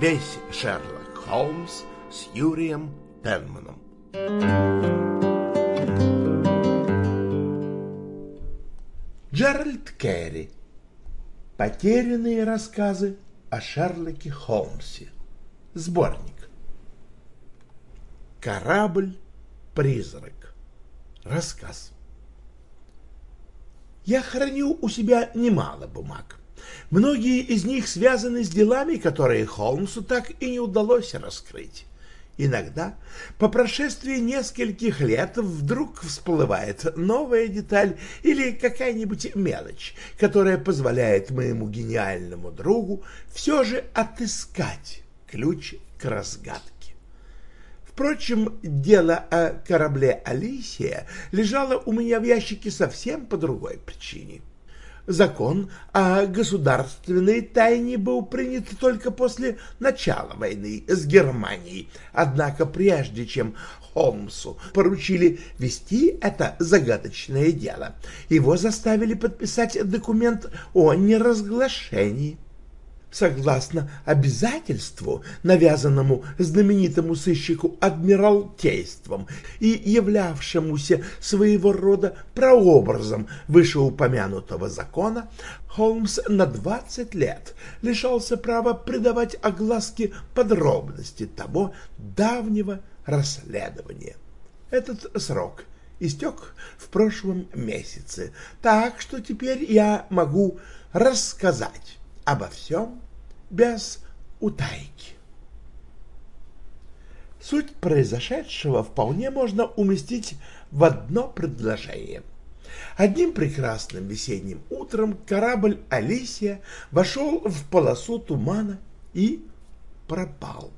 весь Шерлок Холмс с Юрием Пенманом. Джеральд Керри. Потерянные рассказы о Шерлоке Холмсе. Сборник. Корабль-призрак. Рассказ. Я храню у себя немало бумаг. Многие из них связаны с делами, которые Холмсу так и не удалось раскрыть. Иногда, по прошествии нескольких лет, вдруг всплывает новая деталь или какая-нибудь мелочь, которая позволяет моему гениальному другу все же отыскать ключ к разгадке. Впрочем, дело о корабле «Алисия» лежало у меня в ящике совсем по другой причине. Закон о государственной тайне был принят только после начала войны с Германией. Однако прежде чем Холмсу поручили вести это загадочное дело, его заставили подписать документ о неразглашении согласно обязательству, навязанному знаменитому сыщику Адмиралтейством и являвшемуся своего рода прообразом вышеупомянутого закона, Холмс на 20 лет лишался права придавать огласке подробности того давнего расследования. Этот срок истек в прошлом месяце, так что теперь я могу рассказать обо всем без утайки. Суть произошедшего вполне можно уместить в одно предложение. Одним прекрасным весенним утром корабль «Алисия» вошел в полосу тумана и пропал.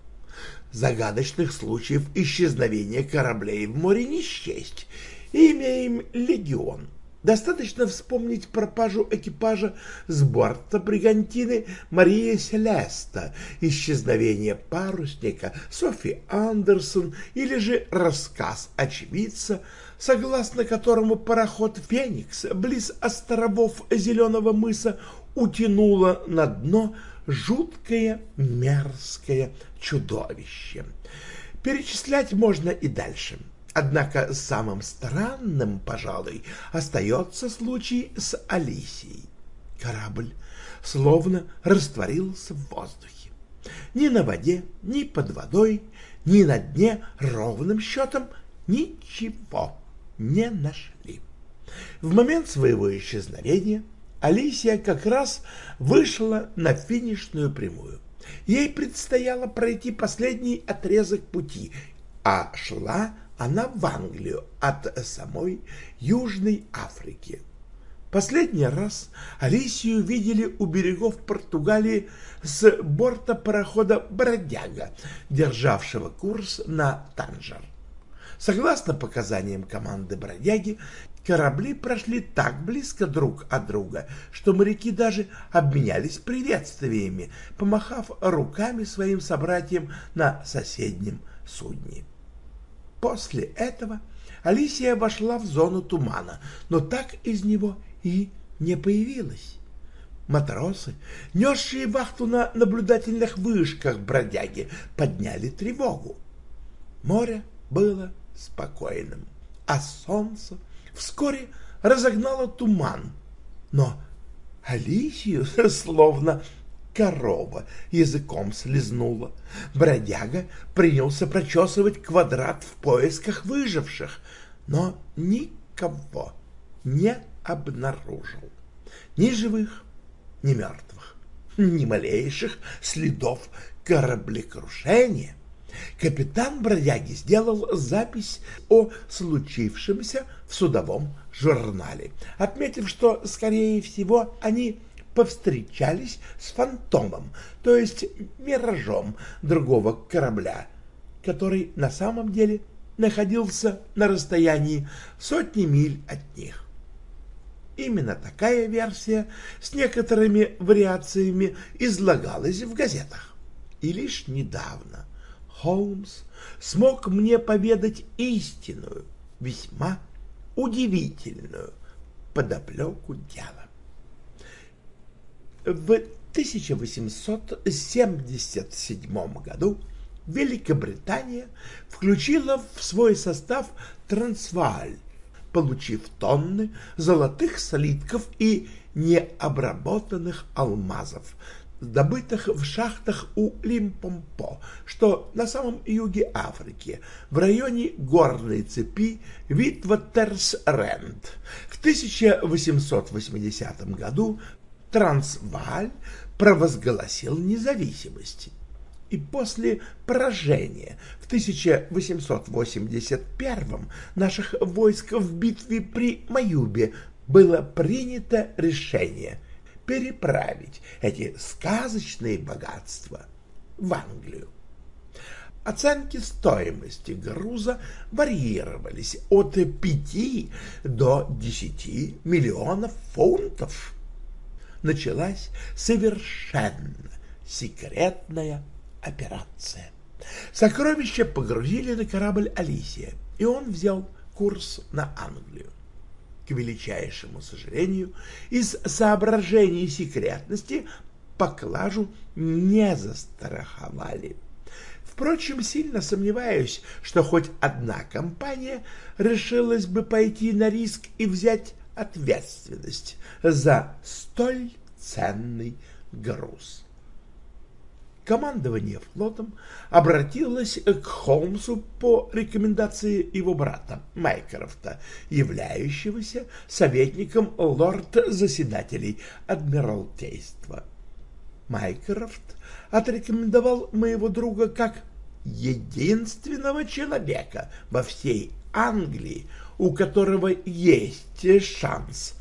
Загадочных случаев исчезновения кораблей в море не счесть, имеем легион – Достаточно вспомнить пропажу экипажа с борта бригантины Мария Селеста, исчезновение парусника Софи Андерсон или же рассказ очевидца, согласно которому пароход «Феникс» близ островов Зеленого мыса утянуло на дно жуткое мерзкое чудовище. Перечислять можно и дальше — Однако самым странным, пожалуй, остается случай с Алисией. Корабль словно растворился в воздухе. Ни на воде, ни под водой, ни на дне ровным счетом ничего не нашли. В момент своего исчезновения Алисия как раз вышла на финишную прямую. Ей предстояло пройти последний отрезок пути, а шла она в Англию от самой Южной Африки. Последний раз Алисию видели у берегов Португалии с борта парохода «Бродяга», державшего курс на Танжер. Согласно показаниям команды «Бродяги», корабли прошли так близко друг от друга, что моряки даже обменялись приветствиями, помахав руками своим собратьям на соседнем судне. После этого Алисия вошла в зону тумана, но так из него и не появилась. Матросы, несшие вахту на наблюдательных вышках бродяги, подняли тревогу. Море было спокойным, а солнце вскоре разогнало туман. Но Алисию словно корова языком слезнула. Бродяга принялся прочесывать квадрат в поисках выживших, но никого не обнаружил. Ни живых, ни мертвых, ни малейших следов кораблекрушения. Капитан бродяги сделал запись о случившемся в судовом журнале, отметив, что, скорее всего, они повстречались с фантомом, то есть миражом другого корабля, который на самом деле находился на расстоянии сотни миль от них. Именно такая версия с некоторыми вариациями излагалась в газетах. И лишь недавно Холмс смог мне поведать истинную, весьма удивительную подоплеку дела. В 1877 году Великобритания включила в свой состав Трансвааль, получив тонны золотых слитков и необработанных алмазов, добытых в шахтах у Лимпомпо, что на самом юге Африки, в районе горной цепи Витватерс-Рент. В 1880 году Трансвааль провозгласил независимость. И после поражения в 1881 наших войск в битве при Маюбе было принято решение переправить эти сказочные богатства в Англию. Оценки стоимости груза варьировались от 5 до 10 миллионов фунтов. Началась совершенно секретная операция. Сокровища погрузили на корабль «Алисия», и он взял курс на Англию к величайшему сожалению, из соображений секретности поклажу не застраховали. Впрочем, сильно сомневаюсь, что хоть одна компания решилась бы пойти на риск и взять ответственность за столь ценный груз командование флотом обратилось к Холмсу по рекомендации его брата Майкрофта, являющегося советником лорд-заседателей Адмиралтейства. Майкрофт отрекомендовал моего друга как единственного человека во всей Англии, у которого есть шанс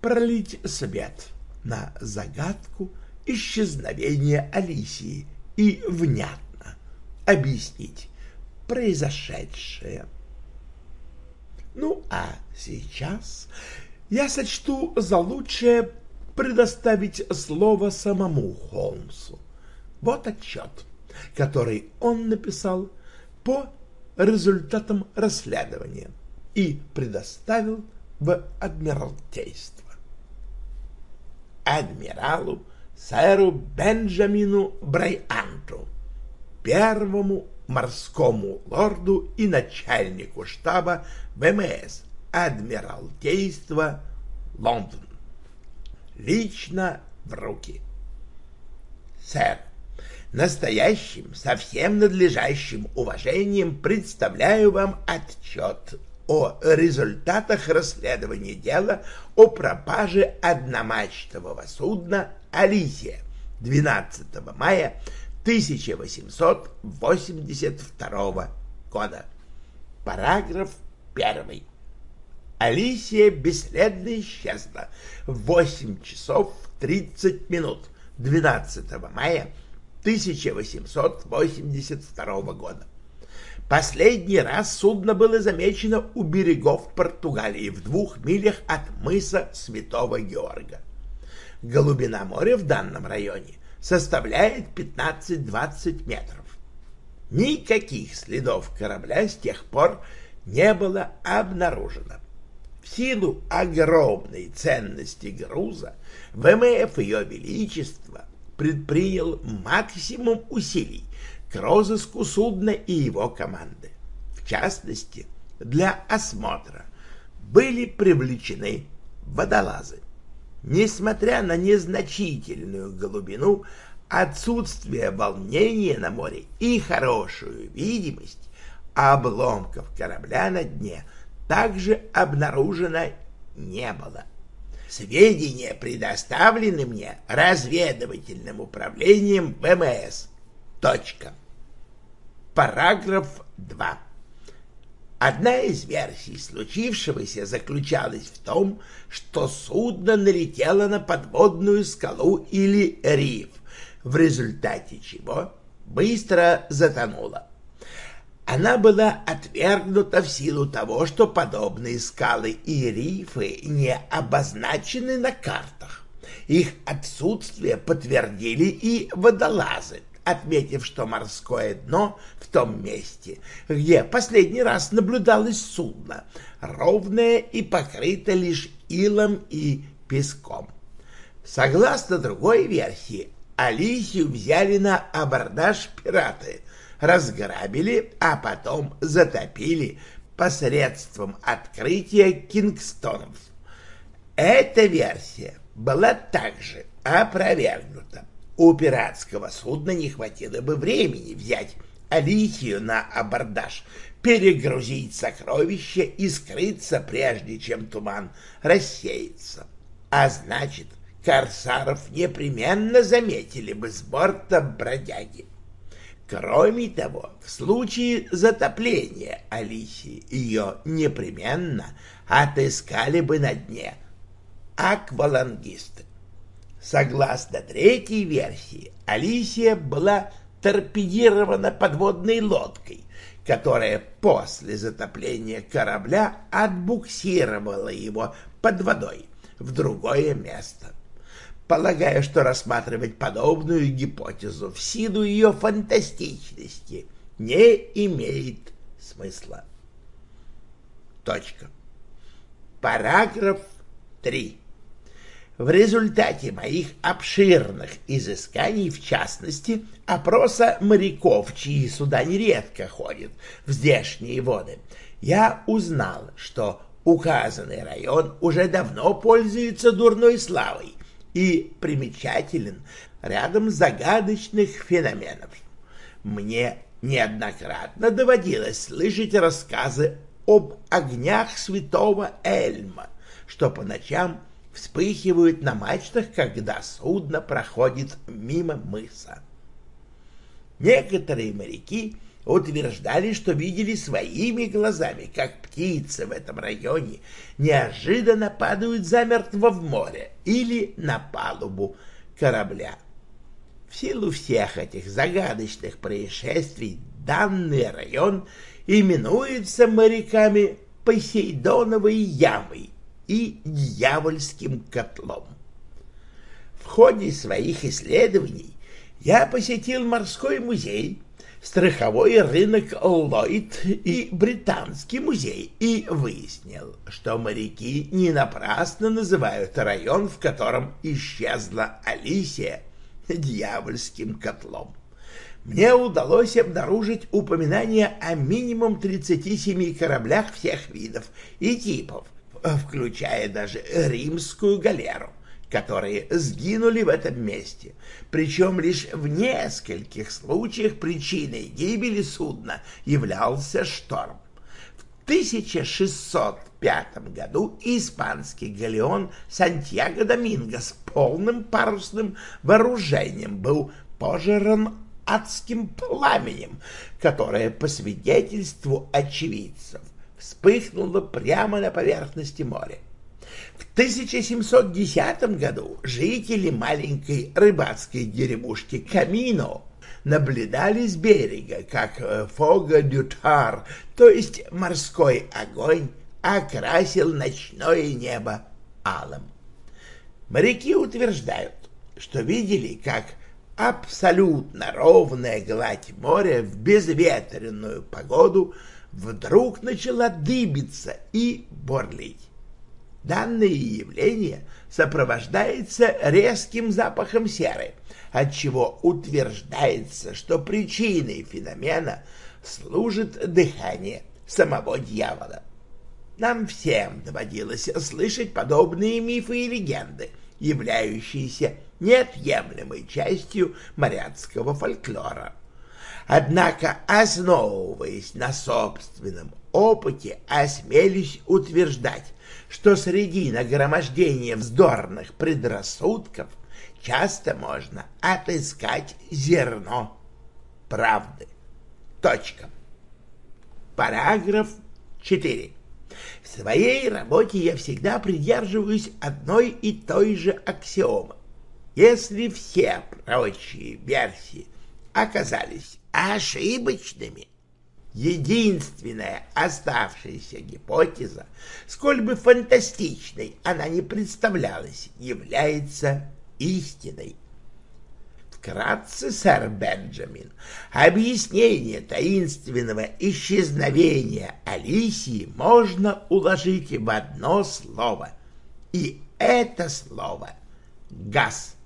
пролить свет на загадку исчезновение Алисии и внятно объяснить произошедшее. Ну, а сейчас я сочту за лучшее предоставить слово самому Холмсу. Вот отчет, который он написал по результатам расследования и предоставил в Адмиралтейство. Адмиралу сэру Бенджамину Брайанту, первому морскому лорду и начальнику штаба ВМС Адмиралтейства Лондон. Лично в руки. Сэр, настоящим, совсем надлежащим уважением представляю вам отчет о результатах расследования дела о пропаже одномачтового судна Алисия 12 мая 1882 года. Параграф 1. Алисия бесследно исчезла в 8 часов 30 минут 12 мая 1882 года. Последний раз судно было замечено у берегов Португалии в двух милях от мыса Святого Георга. Голубина моря в данном районе составляет 15-20 метров. Никаких следов корабля с тех пор не было обнаружено. В силу огромной ценности груза ВМФ Ее Величества предпринял максимум усилий к розыску судна и его команды. В частности, для осмотра были привлечены водолазы. Несмотря на незначительную глубину, отсутствие волнения на море и хорошую видимость, обломков корабля на дне также обнаружено не было. Сведения предоставлены мне разведывательным управлением ВМС. Точка. Параграф 2. Одна из версий случившегося заключалась в том, что судно налетело на подводную скалу или риф, в результате чего быстро затонуло. Она была отвергнута в силу того, что подобные скалы и рифы не обозначены на картах. Их отсутствие подтвердили и водолазы, отметив, что морское дно в том месте, где последний раз наблюдалось судно, ровное и покрыто лишь илом и песком. Согласно другой версии, Алисию взяли на абордаж пираты, разграбили, а потом затопили посредством открытия Кингстонов. Эта версия была также опровергнута. У пиратского судна не хватило бы времени взять Алисию на абордаж, перегрузить сокровища и скрыться, прежде чем туман рассеется. А значит, корсаров непременно заметили бы с борта бродяги. Кроме того, в случае затопления Алисии ее непременно отыскали бы на дне аквалангисты. Согласно третьей версии, Алисия была торпедирована подводной лодкой, которая после затопления корабля отбуксировала его под водой в другое место. Полагаю, что рассматривать подобную гипотезу в силу ее фантастичности не имеет смысла. Точка. Параграф 3. В результате моих обширных изысканий, в частности, опроса моряков, чьи суда нередко ходят в здешние воды, я узнал, что указанный район уже давно пользуется дурной славой и примечателен рядом загадочных феноменов. Мне неоднократно доводилось слышать рассказы об огнях святого Эльма, что по ночам вспыхивают на мачтах, когда судно проходит мимо мыса. Некоторые моряки утверждали, что видели своими глазами, как птицы в этом районе неожиданно падают замертво в море или на палубу корабля. В силу всех этих загадочных происшествий данный район именуется моряками Посейдоновой ямой и дьявольским котлом. В ходе своих исследований я посетил морской музей, страховой рынок Ллойд и британский музей и выяснил, что моряки не напрасно называют район, в котором исчезла Алисия, дьявольским котлом. Мне удалось обнаружить упоминание о минимум 37 кораблях всех видов и типов, включая даже римскую галеру, которые сгинули в этом месте. Причем лишь в нескольких случаях причиной гибели судна являлся шторм. В 1605 году испанский галеон Сантьяго-Доминго с полным парусным вооружением был пожран адским пламенем, которое, по свидетельству очевидцев, вспыхнуло прямо на поверхности моря. В 1710 году жители маленькой рыбацкой деревушки Камино наблюдали с берега, как э, фога-дютар, то есть морской огонь, окрасил ночное небо алым. Моряки утверждают, что видели, как абсолютно ровная гладь моря в безветренную погоду – вдруг начала дыбиться и бурлить. Данное явление сопровождается резким запахом серы, отчего утверждается, что причиной феномена служит дыхание самого дьявола. Нам всем доводилось слышать подобные мифы и легенды, являющиеся неотъемлемой частью моряцкого фольклора. Однако, основываясь на собственном опыте, осмелюсь утверждать, что среди нагромождения вздорных предрассудков часто можно отыскать зерно правды. Точка. Параграф 4. В своей работе я всегда придерживаюсь одной и той же аксиомы. Если все прочие версии оказались ошибочными. Единственная оставшаяся гипотеза, сколь бы фантастичной она не представлялась, является истиной. Вкратце, сэр Бенджамин, объяснение таинственного исчезновения Алисии можно уложить в одно слово, и это слово Газ.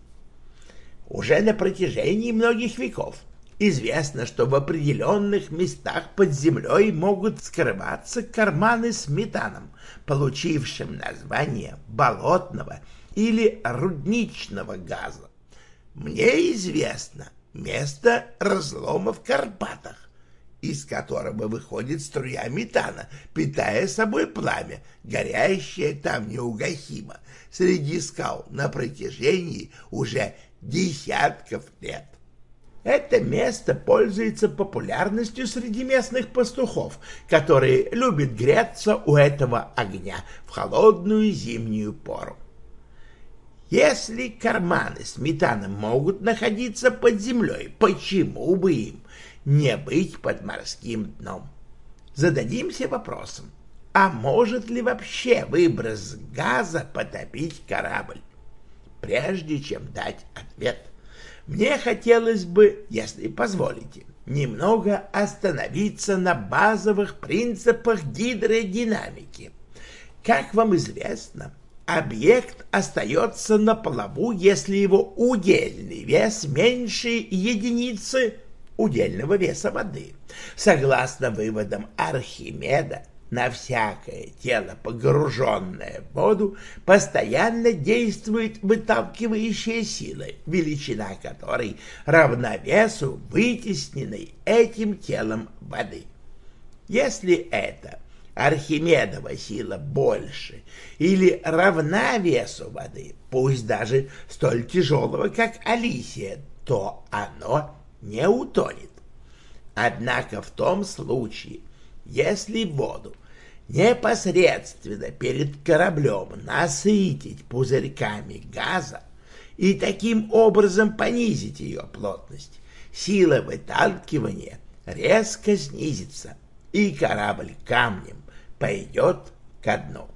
Уже на протяжении многих веков известно, что в определенных местах под землей могут скрываться карманы с метаном, получившим название болотного или рудничного газа. Мне известно место разлома в Карпатах, из которого выходит струя метана, питая собой пламя, горящее там неугасимо среди скал на протяжении уже десятков лет. Это место пользуется популярностью среди местных пастухов, которые любят греться у этого огня в холодную зимнюю пору. Если карманы с метаном могут находиться под землей, почему бы им не быть под морским дном? Зададимся вопросом, а может ли вообще выброс газа потопить корабль? Прежде чем дать ответ – мне хотелось бы, если позволите, немного остановиться на базовых принципах гидродинамики. Как вам известно, объект остается на плаву, если его удельный вес меньше единицы удельного веса воды. Согласно выводам Архимеда, на всякое тело, погруженное в воду, постоянно действует выталкивающая сила, величина которой равна весу вытесненной этим телом воды. Если это Архимедова сила больше или равна весу воды, пусть даже столь тяжелого, как Алисия, то оно не утонет. Однако в том случае, если воду непосредственно перед кораблем насытить пузырьками газа и таким образом понизить ее плотность, сила выталкивания резко снизится, и корабль камнем пойдет ко дну.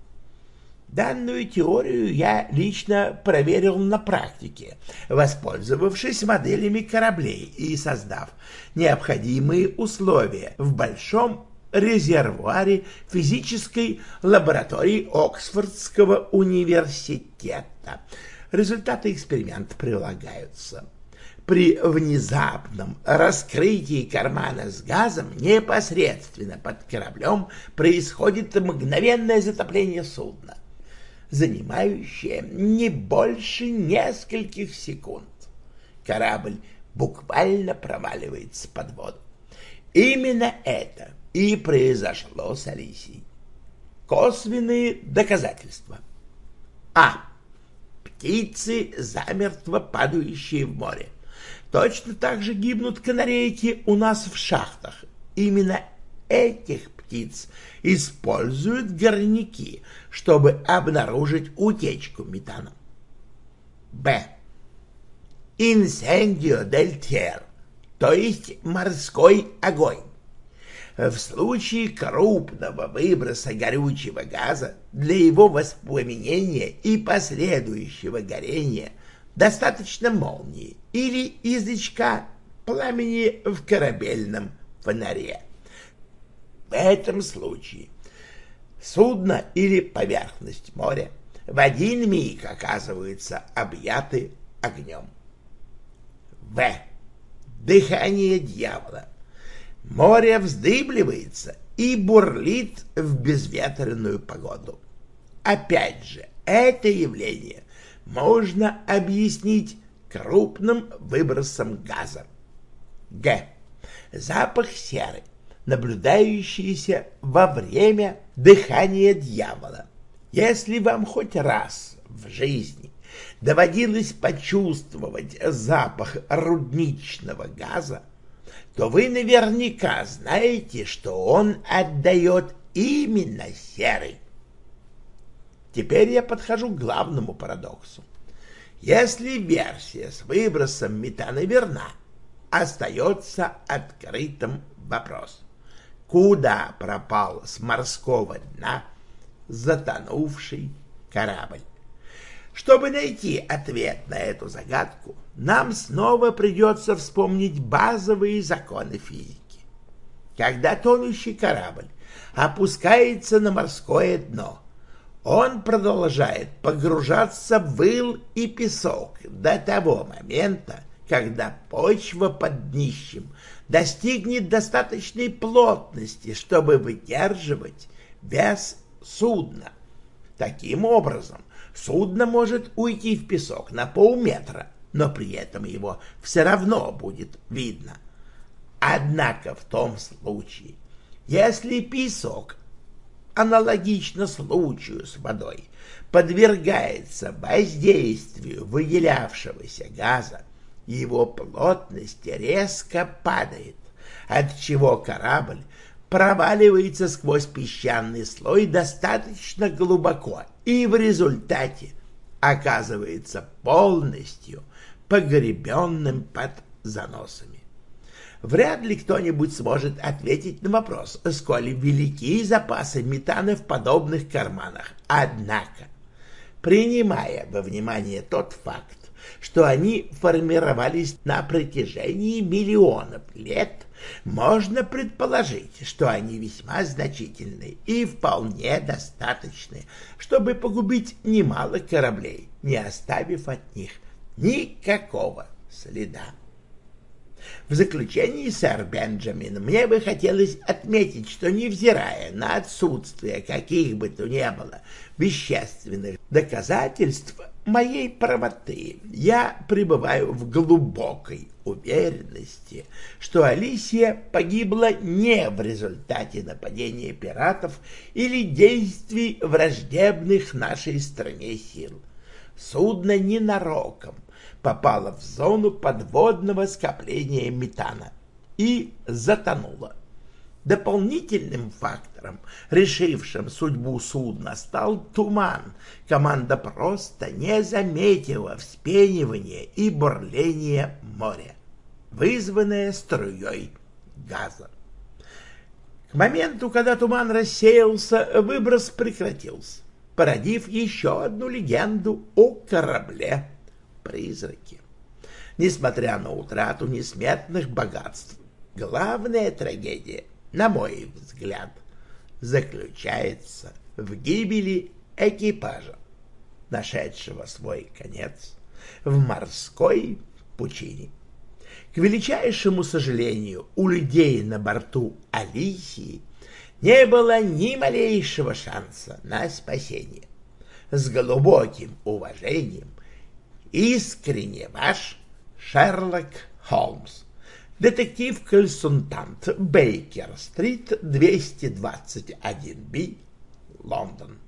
Данную теорию я лично проверил на практике, воспользовавшись моделями кораблей и создав необходимые условия в большом резервуаре физической лаборатории Оксфордского университета. Результаты эксперимента прилагаются. При внезапном раскрытии кармана с газом непосредственно под кораблем происходит мгновенное затопление судна, занимающее не больше нескольких секунд. Корабль буквально проваливается под воду. Именно это и произошло с Алисией. Косвенные доказательства. А. Птицы, замертво падающие в море. Точно так же гибнут канарейки у нас в шахтах. Именно этих птиц используют горняки, чтобы обнаружить утечку метана. Б. Инсендио дель тер, то есть морской огонь. В случае крупного выброса горючего газа для его воспламенения и последующего горения достаточно молнии или язычка пламени в корабельном фонаре. В этом случае судно или поверхность моря в один миг оказываются объяты огнем. В. Дыхание дьявола Море вздыбливается и бурлит в безветренную погоду. Опять же, это явление можно объяснить крупным выбросом газа. Г. Запах серы, наблюдающийся во время дыхания дьявола. Если вам хоть раз в жизни доводилось почувствовать запах рудничного газа, то вы наверняка знаете, что он отдает именно серый. Теперь я подхожу к главному парадоксу. Если версия с выбросом метана верна, остается открытым вопрос. Куда пропал с морского дна затонувший корабль? Чтобы найти ответ на эту загадку, нам снова придется вспомнить базовые законы физики. Когда тонущий корабль опускается на морское дно, Он продолжает погружаться в ил и песок до того момента, когда почва под днищем достигнет достаточной плотности, чтобы выдерживать вес судна. Таким образом, судно может уйти в песок на полметра, но при этом его все равно будет видно. Однако в том случае, если песок, аналогично случаю с водой, подвергается воздействию выделявшегося газа, его плотность резко падает, от чего корабль проваливается сквозь песчаный слой достаточно глубоко и в результате оказывается полностью погребенным под заносами. Вряд ли кто-нибудь сможет ответить на вопрос, сколь велики запасы метана в подобных карманах. Однако, принимая во внимание тот факт, что они формировались на протяжении миллионов лет, можно предположить, что они весьма значительны и вполне достаточны, чтобы погубить немало кораблей, не оставив от них никакого следа. В заключении, сэр Бенджамин, мне бы хотелось отметить, что, невзирая на отсутствие каких бы то ни было вещественных доказательств моей правоты, я пребываю в глубокой уверенности, что Алисия погибла не в результате нападения пиратов или действий враждебных нашей стране сил. Судно ненароком попало в зону подводного скопления метана и затонуло. Дополнительным фактором, решившим судьбу судна, стал туман. Команда просто не заметила вспенивания и бурления моря, вызванное струей газа. К моменту, когда туман рассеялся, выброс прекратился, породив еще одну легенду о корабле-призраке. Несмотря на утрату несметных богатств, главная трагедия — на мой взгляд, заключается в гибели экипажа, нашедшего свой конец в морской пучине. К величайшему сожалению, у людей на борту Алисии не было ни малейшего шанса на спасение. С глубоким уважением, искренне ваш Шерлок Холмс детектив-консультант Бейкер-стрит, 221 Б, Лондон.